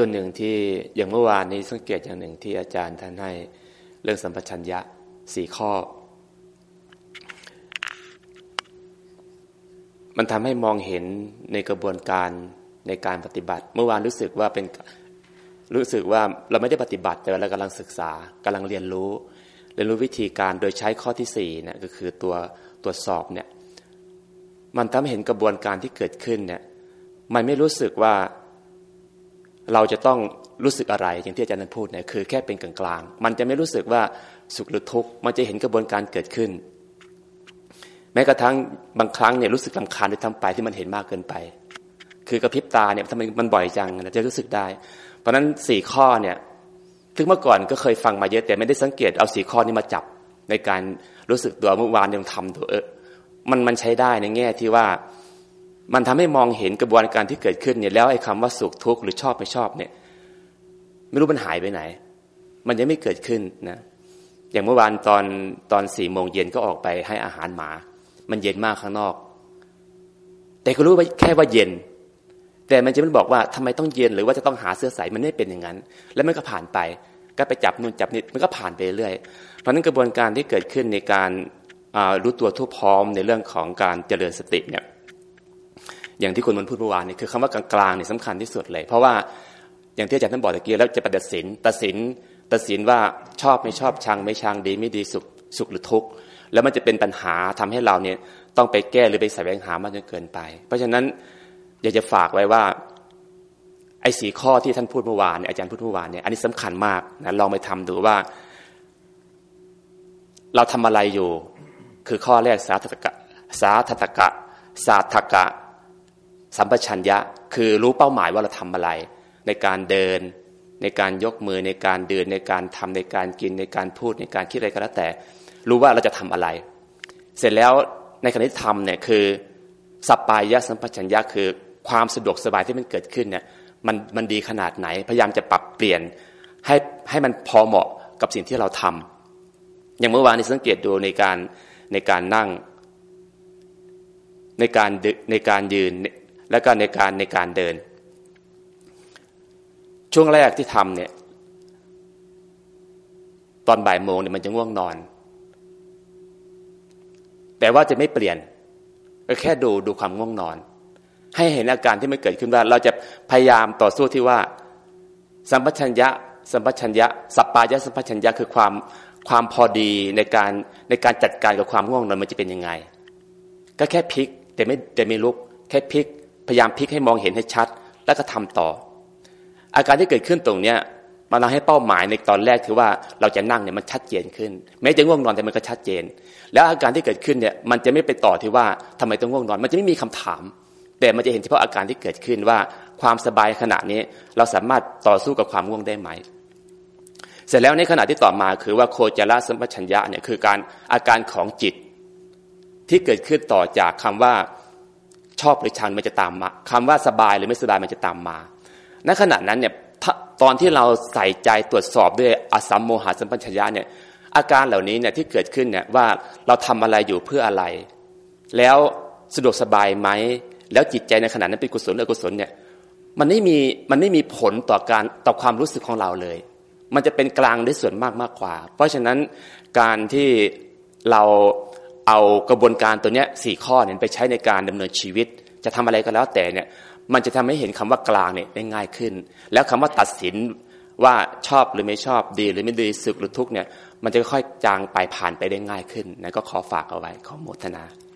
ส่วนหนึ่งที่อย่างเมื่อวานนี้สังเกตอย่างหนึ่งที่อาจารย์ท่านให้เรื่องสัมปชัญญะสี่ข้อ มันทำให้มองเห็นในกระบวนการในการปฏิบัติ เมื่อวานรู้สึกว่าเป็นรู้สึกว่าเราไม่ได้ปฏิบัติแต่เรากำลังศึกษากำลังเรียนรู้เรียนรู้วิธีการโดยใช้ข้อที่สี่เนี่ยก็คือตัวตรวจสอบเนี่ยมันทำให้เห็นกระบวนการที่เกิดขึ้นเนี่ยมันไม่รู้สึกว่า เราจะต้องรู้สึกอะไรอย่างที่อาจารย์นั้นพูดเนี่ยคือแค่เป็นกลางๆมันจะไม่รู้สึกว่าสุขหรือทุกข์มันจะเห็นกระบวนการเกิดขึ้น แม้กระทั่งบางครั้งเนี่ยรู้สึกลำคาญด้วยทั้งไปที่มันเห็นมากเกินไป คือกระพริบตาเนี่ยทำไมมันบ่อยจังเราจะรู้สึกได้ เพราะฉะนั้นสี่ข้อเนี่ยถึงเมื่อก่อนก็เคยฟังมาเยอะแต่ไม่ได้สังเกตเอาสี่ข้อนี้มาจับในการรู้สึกตัวเมื่อวานยังทำตัวเออมันมันใช้ได้ในแง่ที่ว่า มันทำให้มองเห็นกระบวนการที่เกิดขึ้นเนี่ยแล้วไอ้คำว่าสุขทุกข์หรือชอบไม่ชอบเนี่ยไม่รู้มันหายไปไหน มันยังไม่เกิดขึ้นนะอย่างเมื่อวานตอนตอนสี่โมงเย็นก็ออกไปให้อาหารหมา มันเย็นมากข้างนอก แต่ก็รู้ว่าแค่ว่าเย็น แต่มันจะไม่บอกว่าทำไมต้องเย็นหรือว่าจะต้องหาเสื้อใส่มันไม่เป็นอย่างนั้น แล้วมันก็ผ่านไป ก็ไปจับนู่นจับนี่มันก็ผ่านไปเรื่อยเพราะนั้นกระบวนการที่เกิดขึ้นในการรู้ตัวทุกพร้อมในเรื่องของการเจริญสติเนี่ย อย่างที่คุณมันพูดเมื่อวานนี่คือคำว่ากลางๆเนี่ยสำคัญที่สุดเลย เพราะว่าอย่างที่อาจารย์ท่านบอกตะกี้แล้วจะตัดสินตัดสินตัดสินว่าชอบไม่ชอบชังไม่ชังดีไม่ดีสุขสุขหรือทุกข์แล้วมันจะเป็นปัญหาทำให้เราเนี่ยต้องไปแก้หรือไปแสวงหามากจนเกินไป เพราะฉะนั้นอยากจะฝากไว้ว่าไอ้สีข้อที่ท่านพูดเมื่อวานเนี่ยอาจารย์พูดเมื่อวานเนี่ยอันนี้สำคัญมากนะลองไปทำดูว่า เราทำอะไรอยู่ คือข้อแรกสาธกะสาธกะสาธกะ สัมปชัญญะคือรู้เป้าหมายว่าเราทำอะไร ในการเดิน ในการยกมือในการเดินในการทำในการกินในการพูดในการคิดอะไรก็แล้วแต่ รู้ว่าเราจะทำอะไร เสร็จแล้วในขณะที่ทำเนี่ยคือสปายะสัมปชัญญะคือความสะดวกสบายที่มันเกิดขึ้นเนี่ยมันมันดีขนาดไหน พยายามจะปรับเปลี่ยนให้ให้มันพอเหมาะกับสิ่งที่เราทำอย่างเมื่อวานนี้สังเกตดูในการในการนั่ง ในการในการยืน แล้วก็ในการในการเดิน ช่วงแรกที่ทำเนี่ยตอนบ่ายโมงเนี่ยมันจะง่วงนอน แต่ว่าจะไม่เปลี่ยนก็แค่ดูดูความง่วงนอน ให้เห็นอาการที่มันเกิดขึ้นว่า เราจะพยายามต่อสู้ที่ว่า สัมปชัญญะ สัมปชัญญะสัปปายะสัมปชัญญะคือความความพอดีในการในการจัดการกับความง่วงนอนมันจะเป็นยังไง ก็แค่พลิกแต่ไม่แต่ไม่ลุก แค่พลิก พยายามพลิกให้มองเห็นให้ชัด แล้วก็ทำต่อ อาการที่เกิดขึ้นตรงเนี้ยมันเราให้เป้าหมายในตอนแรกคือว่าเราจะนั่งเนี่ยมันชัดเจนขึ้น แม้จะง่วงนอนแต่มันก็ชัดเจน แล้วอาการที่เกิดขึ้นเนี่ยมันจะไม่ไปต่อที่ว่าทำไมต้องง่วงนอน มันจะไม่มีคำถาม แต่มันจะเห็นเฉพาะอาการที่เกิดขึ้นว่าความสบายขณะนี้เราสามารถต่อสู้กับความง่วงได้ไหม เสร็จแล้วในขณะที่ต่อมาคือว่าโคจรสัมปชัญญะเนี่ยคือการอาการของจิตที่เกิดขึ้นต่อจากคำว่า ชอบหรือชังมันจะตามมาคำว่าสบายหรือไม่สบายมันจะตามมาณขณะนั้นเนี่ยตอนที่เราใส่ใจตรวจสอบด้วยอสัมโมหะสัมปัญชยะเนี่ยอาการเหล่านี้เนี่ยที่เกิดขึ้นเนี่ยว่าเราทำอะไรอยู่เพื่ออะไร แล้วสะดวกสบายไหมแล้วจิตใจในขณะนั้นเป็นกุศลหรืออกุศลเนี่ยมันไม่มีมันไม่มีผลต่อการต่อความรู้สึกของเราเลย มันจะเป็นกลางได้ส่วนมากมากกว่า เพราะฉะนั้นการที่เรา เอากระบวนการตัวเนี้ยสี่ข้อเนี่ยไปใช้ในการดำเนินชีวิต จะทำอะไรก็แล้วแต่เนี่ยมันจะทำให้เห็นคำว่ากลางเนี่ยได้ง่ายขึ้น แล้วคำว่าตัดสินว่าชอบหรือไม่ชอบดีหรือไม่ดีสุขหรือทุกเนี่ยมันจะค่อยจางไปผ่านไปได้ง่ายขึ้นนะก็ขอฝากเอาไว้ขอโมทนา